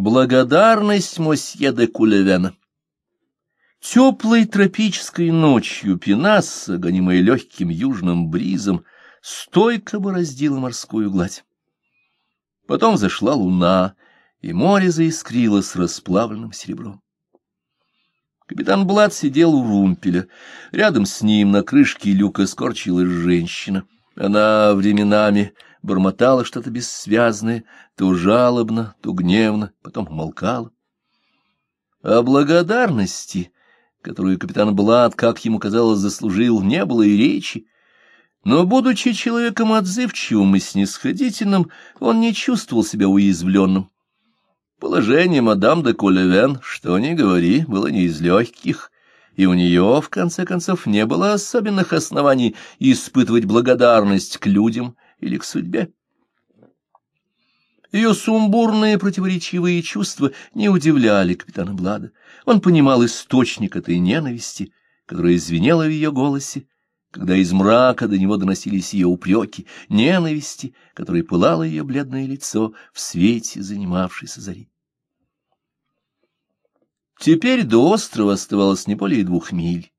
Благодарность мосье де Кулевена. Теплой тропической ночью Пенасса, гонимая легким южным бризом, стойко бороздила морскую гладь. Потом зашла луна, и море заискрилось расплавленным серебром. Капитан Блад сидел у румпеля. Рядом с ним на крышке люка скорчилась женщина. Она временами бормотала что-то бессвязное, то жалобно, то гневно, потом молкала. О благодарности, которую капитан Блад, как ему казалось, заслужил, не было и речи. Но, будучи человеком отзывчивым и снисходительным, он не чувствовал себя уязвленным. Положение мадам де Кулевен, что ни говори, было не из легких, и у нее, в конце концов, не было особенных оснований испытывать благодарность к людям или к судьбе. Ее сумбурные противоречивые чувства не удивляли капитана Блада. Он понимал источник этой ненависти, которая звенела в ее голосе, когда из мрака до него доносились ее упреки, ненависти, которой пылало ее бледное лицо в свете занимавшейся зари. Теперь до острова оставалось не более двух миль.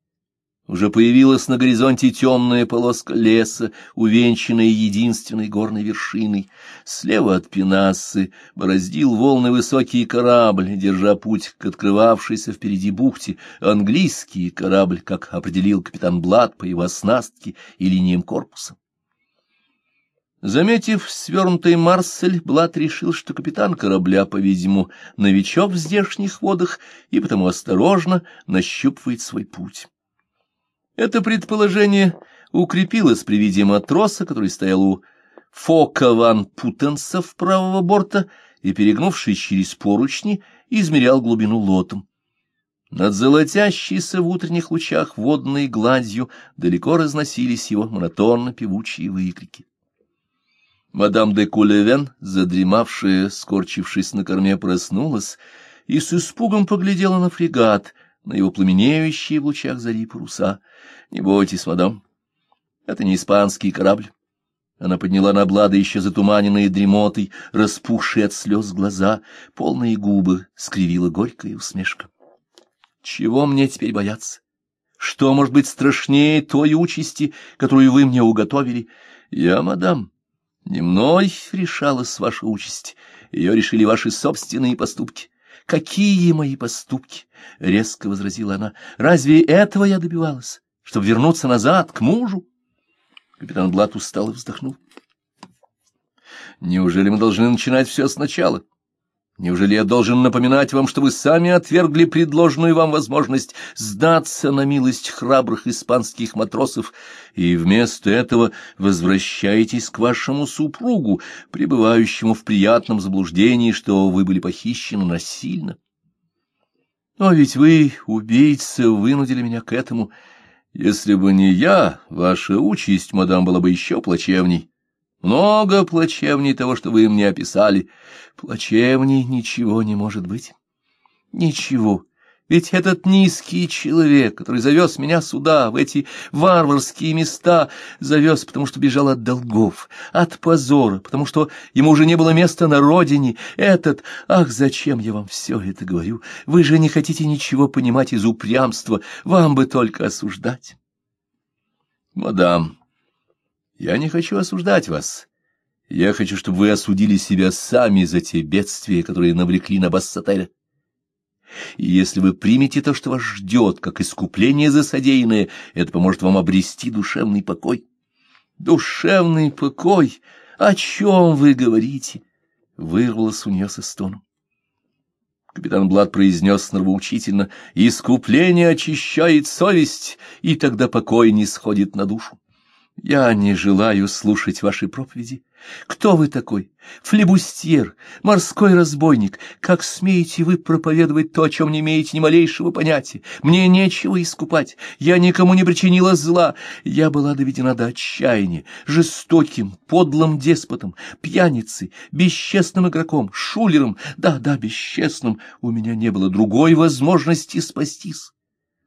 Уже появилась на горизонте темная полоска леса, увенчанная единственной горной вершиной. Слева от Пенассы бороздил волны высокий корабль, держа путь к открывавшейся впереди бухте. Английский корабль, как определил капитан Блад по его оснастке и линиям корпуса. Заметив свернутый Марсель, Блад решил, что капитан корабля, по-видимому, новичок в здешних водах и потому осторожно нащупывает свой путь. Это предположение укрепилось при виде матроса, который стоял у Фока ван правого борта и, перегнувшись через поручни, измерял глубину лотом. Над золотящейся в утренних лучах водной гладью далеко разносились его монотонно-певучие выкрики. Мадам де Кулевен, задремавшая, скорчившись на корме, проснулась и с испугом поглядела на фрегат, на его пламенеющие в лучах зари паруса. Не бойтесь, мадам, это не испанский корабль. Она подняла на Блада еще затуманенные дремотой, распухшие от слез глаза, полные губы скривила горькая усмешка. Чего мне теперь бояться? Что может быть страшнее той участи, которую вы мне уготовили? Я, мадам, не мной решалась ваша участь, ее решили ваши собственные поступки. «Какие мои поступки?» — резко возразила она. «Разве этого я добивалась, чтобы вернуться назад, к мужу?» Капитан Блат устал и вздохнул. «Неужели мы должны начинать все сначала?» Неужели я должен напоминать вам, что вы сами отвергли предложенную вам возможность сдаться на милость храбрых испанских матросов, и вместо этого возвращаетесь к вашему супругу, пребывающему в приятном заблуждении, что вы были похищены насильно? Но ведь вы, убийца, вынудили меня к этому. Если бы не я, ваша участь, мадам, была бы еще плачевней. Много плачевней того, что вы мне описали. Плачевней ничего не может быть. Ничего. Ведь этот низкий человек, который завез меня сюда, в эти варварские места, завез, потому что бежал от долгов, от позора, потому что ему уже не было места на родине. Этот... Ах, зачем я вам все это говорю? Вы же не хотите ничего понимать из упрямства, вам бы только осуждать. Мадам, я не хочу осуждать вас. Я хочу, чтобы вы осудили себя сами за те бедствия, которые навлекли на Бассателя. И если вы примете то, что вас ждет, как искупление за содеянное, это поможет вам обрести душевный покой. Душевный покой? О чем вы говорите? Вырвалось у нее со стоном. Капитан Блад произнес нравоучительно, «Искупление очищает совесть, и тогда покой не сходит на душу». Я не желаю слушать ваши проповеди. Кто вы такой? Флебустьер, морской разбойник. Как смеете вы проповедовать то, о чем не имеете ни малейшего понятия? Мне нечего искупать. Я никому не причинила зла. Я была доведена до отчаяния, жестоким, подлым деспотом, пьяницей, бесчестным игроком, шулером. Да, да, бесчестным. У меня не было другой возможности спастись.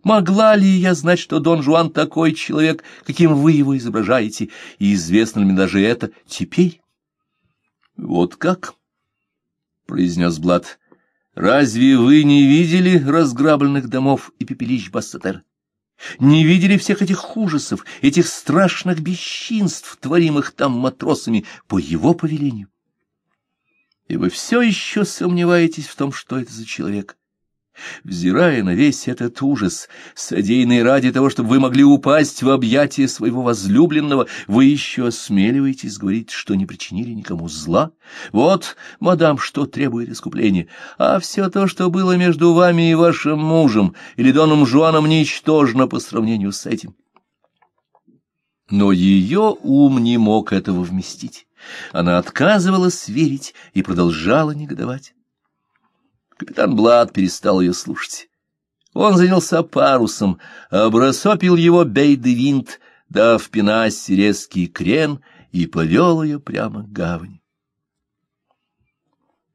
Могла ли я знать, что Дон Жуан такой человек, каким вы его изображаете, и известно ли мне даже это теперь? — Вот как? — произнес Блад. Разве вы не видели разграбленных домов и пепелищ Бассатера? Не видели всех этих ужасов, этих страшных бесчинств, творимых там матросами по его повелению? И вы все еще сомневаетесь в том, что это за человек? Взирая на весь этот ужас, содеянный ради того, чтобы вы могли упасть в объятия своего возлюбленного, вы еще осмеливаетесь говорить, что не причинили никому зла? Вот, мадам, что требует искупления. А все то, что было между вами и вашим мужем или доном Жуаном, ничтожно по сравнению с этим. Но ее ум не мог этого вместить. Она отказывалась верить и продолжала негодовать. Капитан Блад перестал ее слушать. Он занялся парусом, обрасопил его бейды-винт, дав пенасе резкий крен и повел ее прямо к гавани.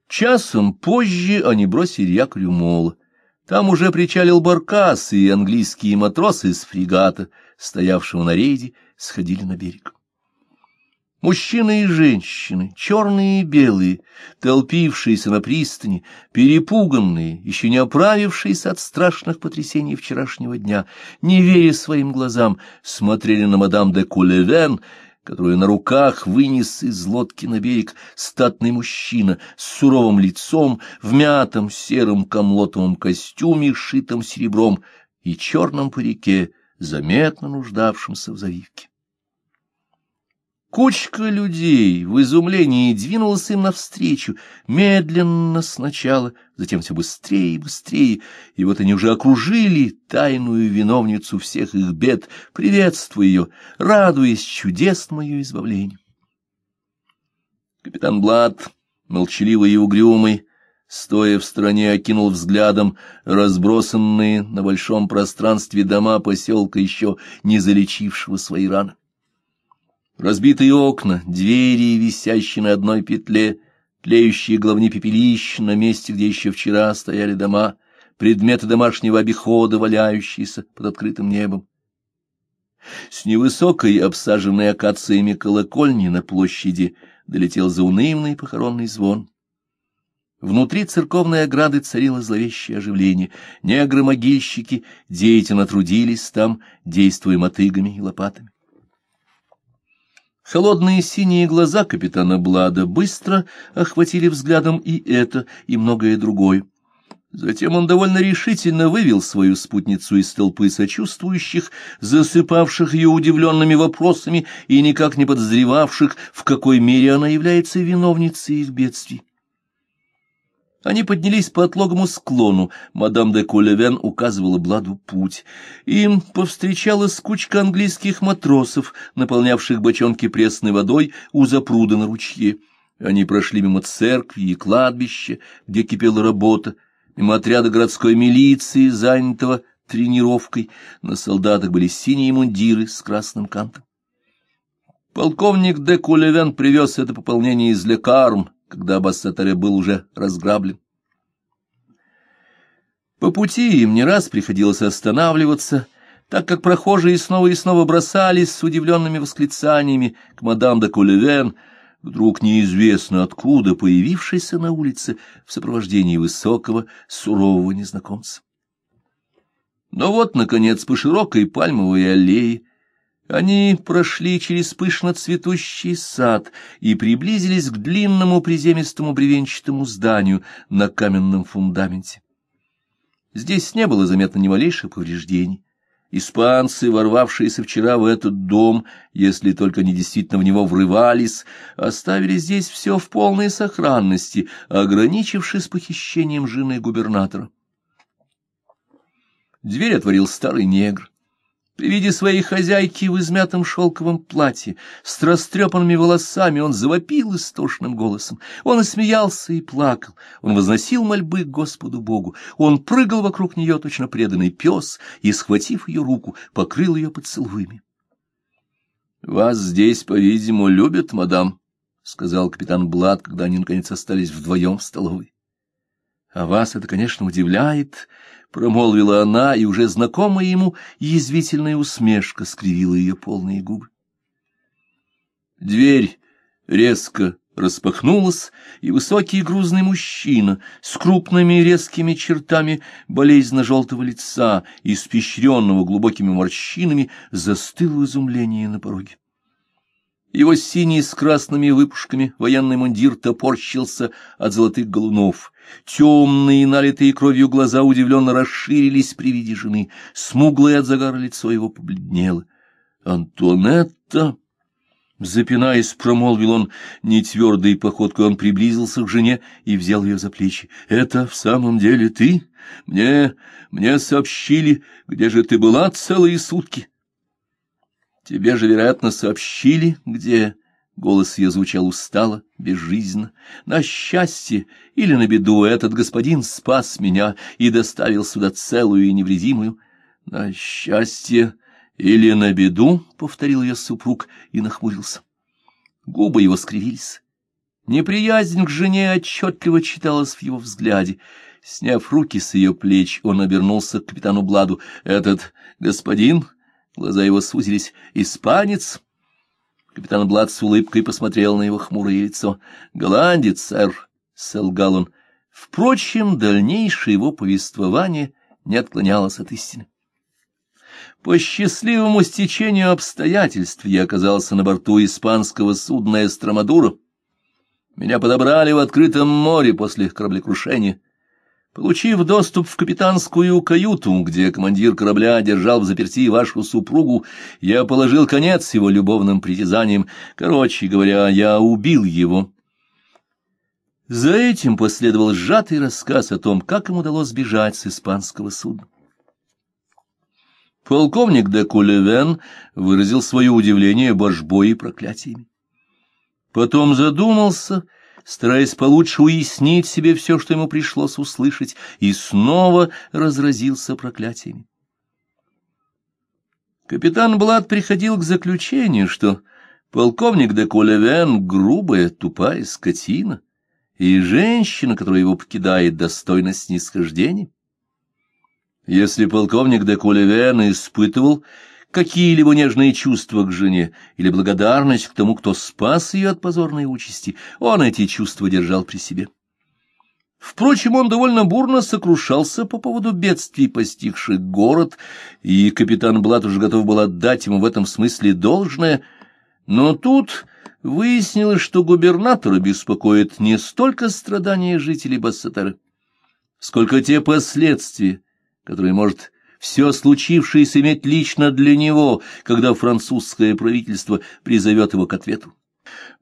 Часом позже они бросили якорю мола. Там уже причалил баркас, и английские матросы из фрегата, стоявшего на рейде, сходили на берег. Мужчины и женщины, черные и белые, толпившиеся на пристани, перепуганные, еще не оправившиеся от страшных потрясений вчерашнего дня, не веря своим глазам, смотрели на мадам де Кулевен, которую на руках вынес из лодки на берег статный мужчина с суровым лицом, в мятом сером комлотовом костюме, шитом серебром, и черном парике, заметно нуждавшемся в завивке. Кучка людей в изумлении двинулась им навстречу, медленно сначала, затем все быстрее и быстрее, и вот они уже окружили тайную виновницу всех их бед, приветствуя ее, радуясь чудесному ее избавлению. Капитан Блад, молчаливый и угрюмый, стоя в стороне, окинул взглядом разбросанные на большом пространстве дома поселка еще не залечившего свои раны. Разбитые окна, двери, висящие на одной петле, тлеющие головни пепелищ на месте, где еще вчера стояли дома, предметы домашнего обихода, валяющиеся под открытым небом. С невысокой, обсаженной акациями колокольни на площади долетел заунывный похоронный звон. Внутри церковной ограды царило зловещее оживление. Негры-могильщики деятельно трудились там, действуя мотыгами и лопатами. Холодные синие глаза капитана Блада быстро охватили взглядом и это, и многое другое. Затем он довольно решительно вывел свою спутницу из толпы сочувствующих, засыпавших ее удивленными вопросами и никак не подозревавших, в какой мере она является виновницей их бедствий. Они поднялись по отлогому склону, мадам де Кулевен указывала Бладу путь. Им повстречалась кучка английских матросов, наполнявших бочонки пресной водой у запруда на ручье. Они прошли мимо церкви и кладбища, где кипела работа, мимо отряда городской милиции, занятого тренировкой. На солдатах были синие мундиры с красным кантом. Полковник де Кулевен привез это пополнение из Лекарм, когда Бассатаре был уже разграблен. По пути им не раз приходилось останавливаться, так как прохожие снова и снова бросались с удивленными восклицаниями к мадам де Кулевен, вдруг неизвестно откуда появившийся на улице в сопровождении высокого, сурового незнакомца. Но вот, наконец, по широкой пальмовой аллее они прошли через пышно цветущий сад и приблизились к длинному приземистому бревенчатому зданию на каменном фундаменте. Здесь не было заметно ни малейших повреждений. Испанцы, ворвавшиеся вчера в этот дом, если только они действительно в него врывались, оставили здесь все в полной сохранности, ограничившись похищением жены губернатора. Дверь отворил старый негр. При виде своей хозяйки в измятом шелковом платье, с растрепанными волосами, он завопил истошным голосом. Он смеялся, и плакал. Он возносил мольбы к Господу Богу. Он прыгал вокруг нее, точно преданный пес, и, схватив ее руку, покрыл ее поцелуями. — Вас здесь, по-видимому, любят, мадам, — сказал капитан Блад, когда они, наконец, остались вдвоем в столовой. — А вас это, конечно, удивляет, — промолвила она, и уже знакомая ему язвительная усмешка скривила ее полные губы. Дверь резко распахнулась, и высокий грузный мужчина с крупными резкими чертами болезненно-желтого лица, испещренного глубокими морщинами, застыл в изумлении на пороге. Его синий с красными выпушками военный мундир топорщился от золотых голунов. Темные, налитые кровью глаза удивленно расширились при виде жены. Смуглое от загара лицо его побледнело. «Антонетта!» Запинаясь, промолвил он, нетвердой походкой он приблизился к жене и взял ее за плечи. — Это в самом деле ты? Мне... мне сообщили, где же ты была целые сутки? — Тебе же, вероятно, сообщили, где... Голос ее звучал устало, безжизненно. На счастье или на беду этот господин спас меня и доставил сюда целую и невредимую. На счастье или на беду, — повторил ее супруг и нахмурился. Губы его скривились. Неприязнь к жене отчетливо читалась в его взгляде. Сняв руки с ее плеч, он обернулся к капитану Бладу. «Этот господин...» Глаза его сузились. «Испанец?» Капитан Блад с улыбкой посмотрел на его хмурое лицо. «Голландец, сэр», — солгал он. Впрочем, дальнейшее его повествование не отклонялось от истины. По счастливому стечению обстоятельств я оказался на борту испанского судна «Эстромадура». Меня подобрали в открытом море после кораблекрушения. Получив доступ в капитанскую каюту, где командир корабля держал в заперти вашу супругу, я положил конец его любовным притязаниям. Короче говоря, я убил его. За этим последовал сжатый рассказ о том, как им удалось сбежать с испанского судна. Полковник де Кулевен выразил свое удивление божбой и проклятиями. Потом задумался, стараясь получше уяснить себе все, что ему пришлось услышать, и снова разразился проклятиями. Капитан Блад приходил к заключению, что полковник де Кулевен — грубая, тупая скотина, и женщина, которая его покидает, достойна снисхождения. Если полковник де Кулевен испытывал какие-либо нежные чувства к жене или благодарность к тому, кто спас ее от позорной участи, он эти чувства держал при себе. Впрочем, он довольно бурно сокрушался по поводу бедствий, постигших город, и капитан Блат уже готов был отдать ему в этом смысле должное, но тут выяснилось, что губернатора беспокоит не столько страдания жителей Бассатара, сколько те последствия, который может все случившееся иметь лично для него, когда французское правительство призовет его к ответу.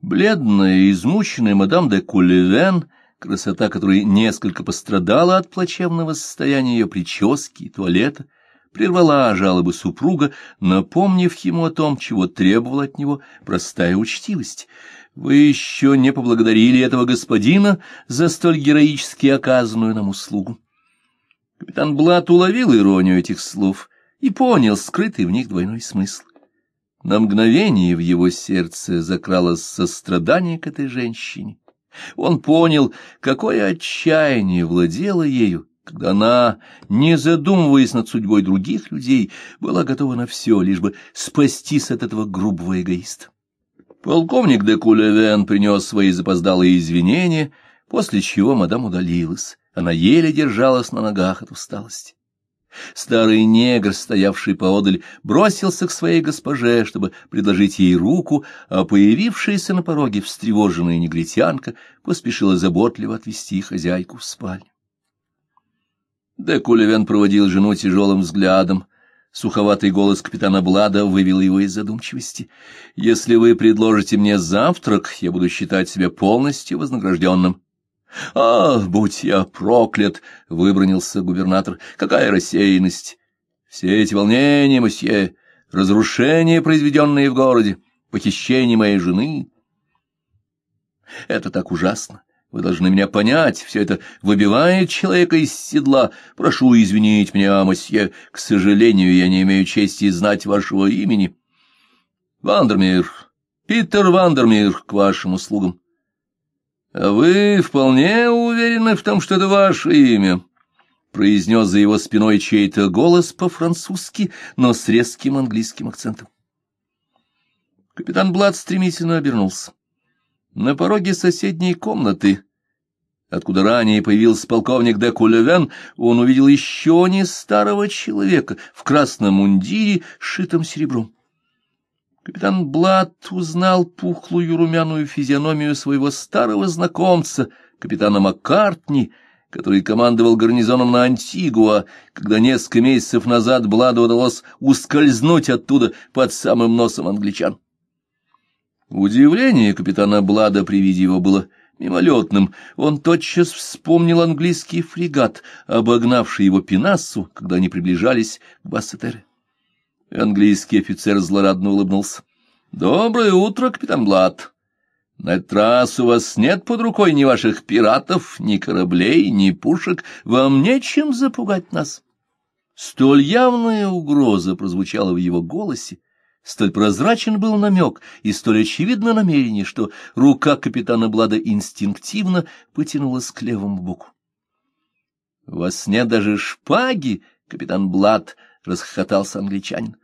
Бледная измученная мадам де Кулевен, красота которой несколько пострадала от плачевного состояния ее прически и туалета, прервала жалобы супруга, напомнив ему о том, чего требовала от него простая учтивость. «Вы еще не поблагодарили этого господина за столь героически оказанную нам услугу». Капитан Блат уловил иронию этих слов и понял скрытый в них двойной смысл. На мгновение в его сердце закралось сострадание к этой женщине. Он понял, какое отчаяние владело ею, когда она, не задумываясь над судьбой других людей, была готова на все, лишь бы спастись от этого грубого эгоиста. Полковник де Кулевен принес свои запоздалые извинения, после чего мадам удалилась. Она еле держалась на ногах от усталости. Старый негр, стоявший поодаль, бросился к своей госпоже, чтобы предложить ей руку, а появившаяся на пороге встревоженная негритянка поспешила заботливо отвести хозяйку в спальню. Де Кулевен проводил жену тяжелым взглядом. Суховатый голос капитана Блада вывел его из задумчивости. «Если вы предложите мне завтрак, я буду считать себя полностью вознагражденным». — А, будь я проклят! — выбронился губернатор. — Какая рассеянность! Все эти волнения, мосье, разрушения, произведенные в городе, похищение моей жены. Это так ужасно. Вы должны меня понять, все это выбивает человека из седла. Прошу извинить меня, мосье, к сожалению, я не имею чести знать вашего имени. Вандермир, Питер Вандермир, к вашим услугам. А вы вполне уверены в том, что это ваше имя? произнес за его спиной чей-то голос по-французски, но с резким английским акцентом. Капитан Блад стремительно обернулся. На пороге соседней комнаты, откуда ранее появился полковник де Кулевен, он увидел еще не старого человека в красном мундире, шитом серебром. Капитан Блад узнал пухлую румяную физиономию своего старого знакомца, капитана Маккартни, который командовал гарнизоном на Антигуа, когда несколько месяцев назад Бладу удалось ускользнуть оттуда под самым носом англичан. Удивление капитана Блада при виде его было мимолетным. Он тотчас вспомнил английский фрегат, обогнавший его Пенассу, когда они приближались к Бассетере. Английский офицер злорадно улыбнулся. — Доброе утро, капитан Блад. На этот раз у вас нет под рукой ни ваших пиратов, ни кораблей, ни пушек. Вам нечем запугать нас. Столь явная угроза прозвучала в его голосе, столь прозрачен был намек и столь очевидно намерение, что рука капитана Блада инстинктивно потянулась к левому боку. — вас нет даже шпаги, капитан Блад, — расхохотался англичанин.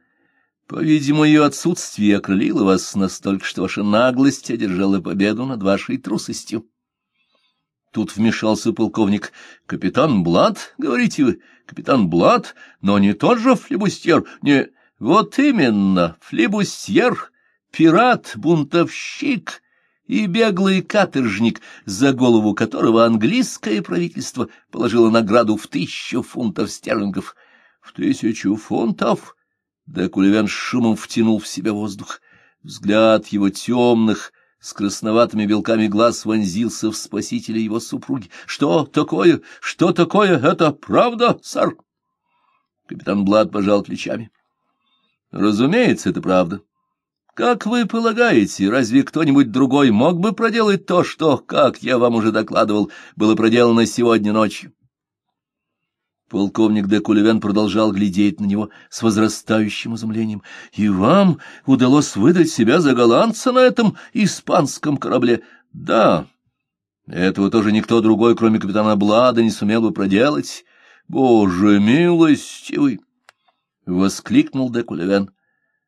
По-видимому, ее отсутствие окрылило вас настолько, что ваша наглость одержала победу над вашей трусостью. Тут вмешался полковник. — Капитан Блад, говорите вы, капитан Блад, но не тот же флебустьер, не... Вот именно, флебустьер, пират, бунтовщик и беглый каторжник, за голову которого английское правительство положило награду в тысячу фунтов стерлингов. В тысячу фунтов? Да Кулевян шумом втянул в себя воздух. Взгляд его темных, с красноватыми белками глаз вонзился в спасителя его супруги. — Что такое? Что такое? Это правда, сэр? Капитан Блад пожал плечами. — Разумеется, это правда. Как вы полагаете, разве кто-нибудь другой мог бы проделать то, что, как я вам уже докладывал, было проделано сегодня ночью? Полковник де Кулевен продолжал глядеть на него с возрастающим изумлением. — И вам удалось выдать себя за голландца на этом испанском корабле? — Да. Этого тоже никто другой, кроме капитана Блада, не сумел бы проделать. — Боже милостивый! — воскликнул де Кулевен.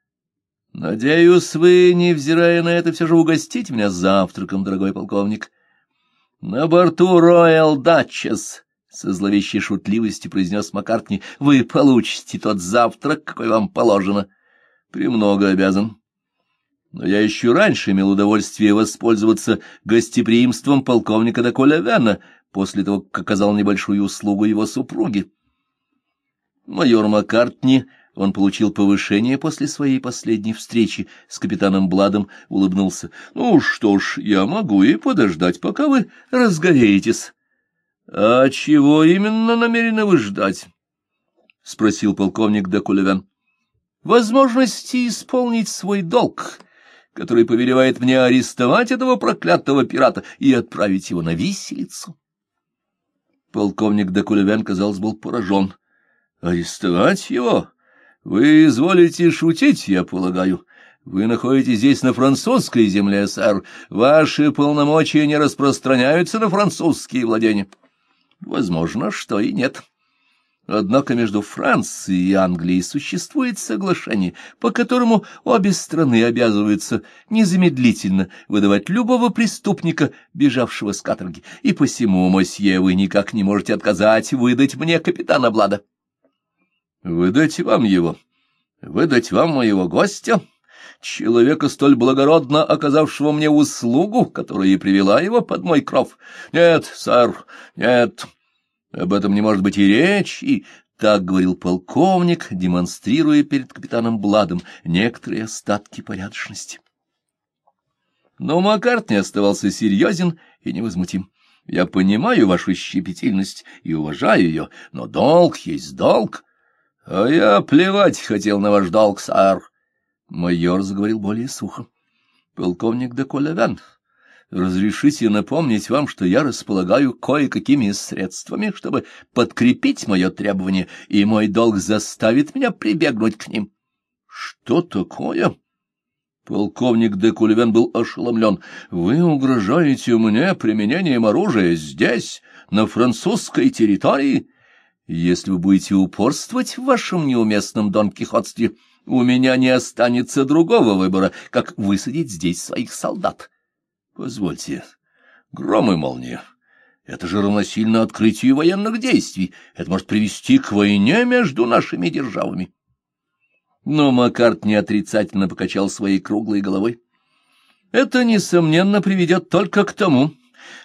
— Надеюсь, вы, невзирая на это, все же угостите меня завтраком, дорогой полковник. — На борту Роyal Датчес со зловещей шутливостью произнес Маккартни, — вы получите тот завтрак, какой вам положено. Премного обязан. Но я еще раньше имел удовольствие воспользоваться гостеприимством полковника Доколя Вена после того, как оказал небольшую услугу его супруге. Майор Маккартни, он получил повышение после своей последней встречи с капитаном Бладом, улыбнулся. — Ну что ж, я могу и подождать, пока вы разгореетесь. — А чего именно намерены вы ждать? — спросил полковник Декулевен. — Возможности исполнить свой долг, который повелевает мне арестовать этого проклятого пирата и отправить его на виселицу. Полковник Декулевен, казалось, был поражен. — Арестовать его? Вы изволите шутить, я полагаю. Вы находитесь здесь на французской земле, сэр. Ваши полномочия не распространяются на французские владения. — Возможно, что и нет. Однако между Францией и Англией существует соглашение, по которому обе страны обязываются незамедлительно выдавать любого преступника, бежавшего с каторги, и посему, мосье, вы никак не можете отказать выдать мне капитана Блада. — Выдать вам его? Выдать вам моего гостя? Человека, столь благородно оказавшего мне услугу, которая и привела его под мой кров? Нет, сэр, нет, об этом не может быть и речи, так говорил полковник, демонстрируя перед капитаном Бладом некоторые остатки порядочности. Но Маккартни оставался серьезен и невозмутим. Я понимаю вашу щепетильность и уважаю ее, но долг есть долг. А я плевать хотел на ваш долг, сэр. Майор заговорил более сухо. Полковник де Колевен, Разрешите напомнить вам, что я располагаю кое-какими средствами, чтобы подкрепить мое требование, и мой долг заставит меня прибегнуть к ним. — Что такое? Полковник де Кулевен был ошеломлен. — Вы угрожаете мне применением оружия здесь, на французской территории? Если вы будете упорствовать в вашем неуместном Дон Кихотстве, у меня не останется другого выбора, как высадить здесь своих солдат. — Позвольте, гром и молния. Это же равносильно открытию военных действий. Это может привести к войне между нашими державами. Но Маккарт неотрицательно покачал своей круглой головой. Это, несомненно, приведет только к тому,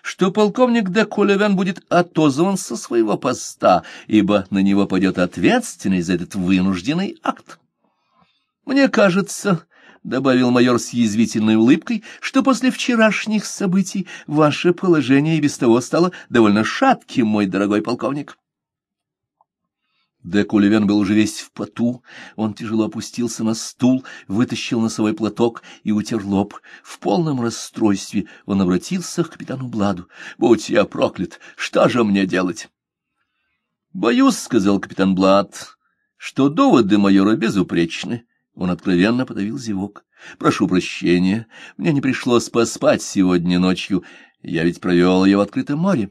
что полковник де Кулевен будет отозван со своего поста, ибо на него пойдет ответственность за этот вынужденный акт. Мне кажется, — добавил майор с язвительной улыбкой, — что после вчерашних событий ваше положение и без того стало довольно шатким, мой дорогой полковник. Де Кулевен был уже весь в поту, он тяжело опустился на стул, вытащил носовой платок и утер лоб. В полном расстройстве он обратился к капитану Бладу. — Будь я проклят, что же мне делать? — Боюсь, — сказал капитан Блад, — что доводы майора безупречны. Он откровенно подавил зевок. — Прошу прощения, мне не пришлось поспать сегодня ночью, я ведь провел ее в открытом море.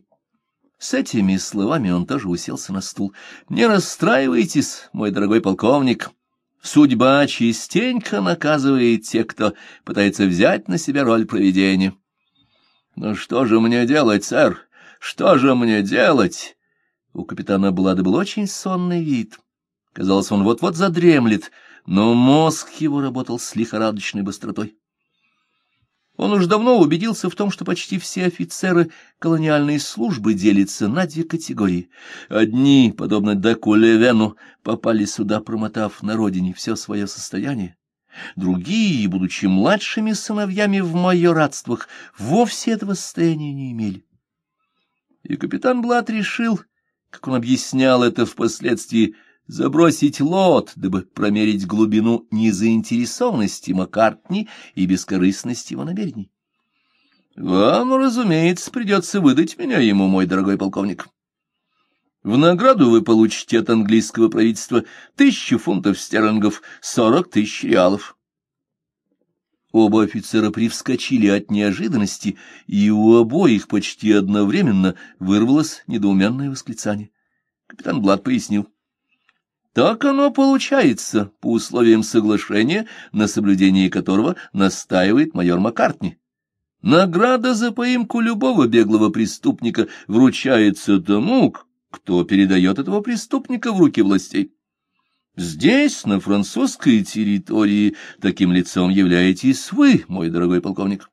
С этими словами он тоже уселся на стул. — Не расстраивайтесь, мой дорогой полковник. Судьба частенько наказывает тех, кто пытается взять на себя роль провидения. — Ну что же мне делать, сэр? Что же мне делать? У капитана Блада был очень сонный вид. Казалось, он вот-вот задремлет, но мозг его работал с лихорадочной быстротой. Он уж давно убедился в том, что почти все офицеры колониальной службы делятся на две категории. Одни, подобно Деку Левену, попали сюда, промотав на родине все свое состояние. Другие, будучи младшими сыновьями в майоратствах, вовсе этого состояния не имели. И капитан Блат решил, как он объяснял это впоследствии, забросить лот, дабы промерить глубину незаинтересованности Маккартни и бескорыстности его намерений. Вам, разумеется, придется выдать меня ему, мой дорогой полковник. В награду вы получите от английского правительства тысячу фунтов стерлингов, сорок тысяч реалов. Оба офицера привскочили от неожиданности, и у обоих почти одновременно вырвалось недоуменное восклицание. Капитан Блад пояснил. Так оно получается по условиям соглашения, на соблюдении которого настаивает майор Маккартни. Награда за поимку любого беглого преступника вручается тому, кто передает этого преступника в руки властей. Здесь, на французской территории, таким лицом являетесь вы, мой дорогой полковник.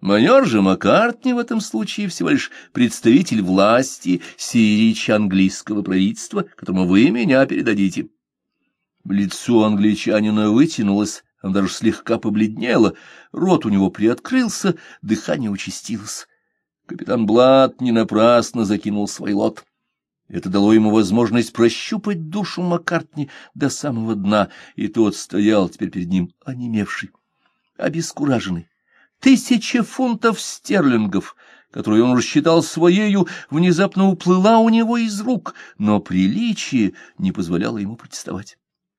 Майор же Маккартни в этом случае всего лишь представитель власти, сирич английского правительства, которому вы меня передадите. Лицо англичанина вытянулось, он даже слегка побледнело, рот у него приоткрылся, дыхание участилось. Капитан Блад не напрасно закинул свой лот. Это дало ему возможность прощупать душу Маккартни до самого дна, и тот стоял теперь перед ним онемевший, обескураженный Тысяча фунтов стерлингов, которую он рассчитал своею, внезапно уплыла у него из рук, но приличие не позволяло ему протестовать.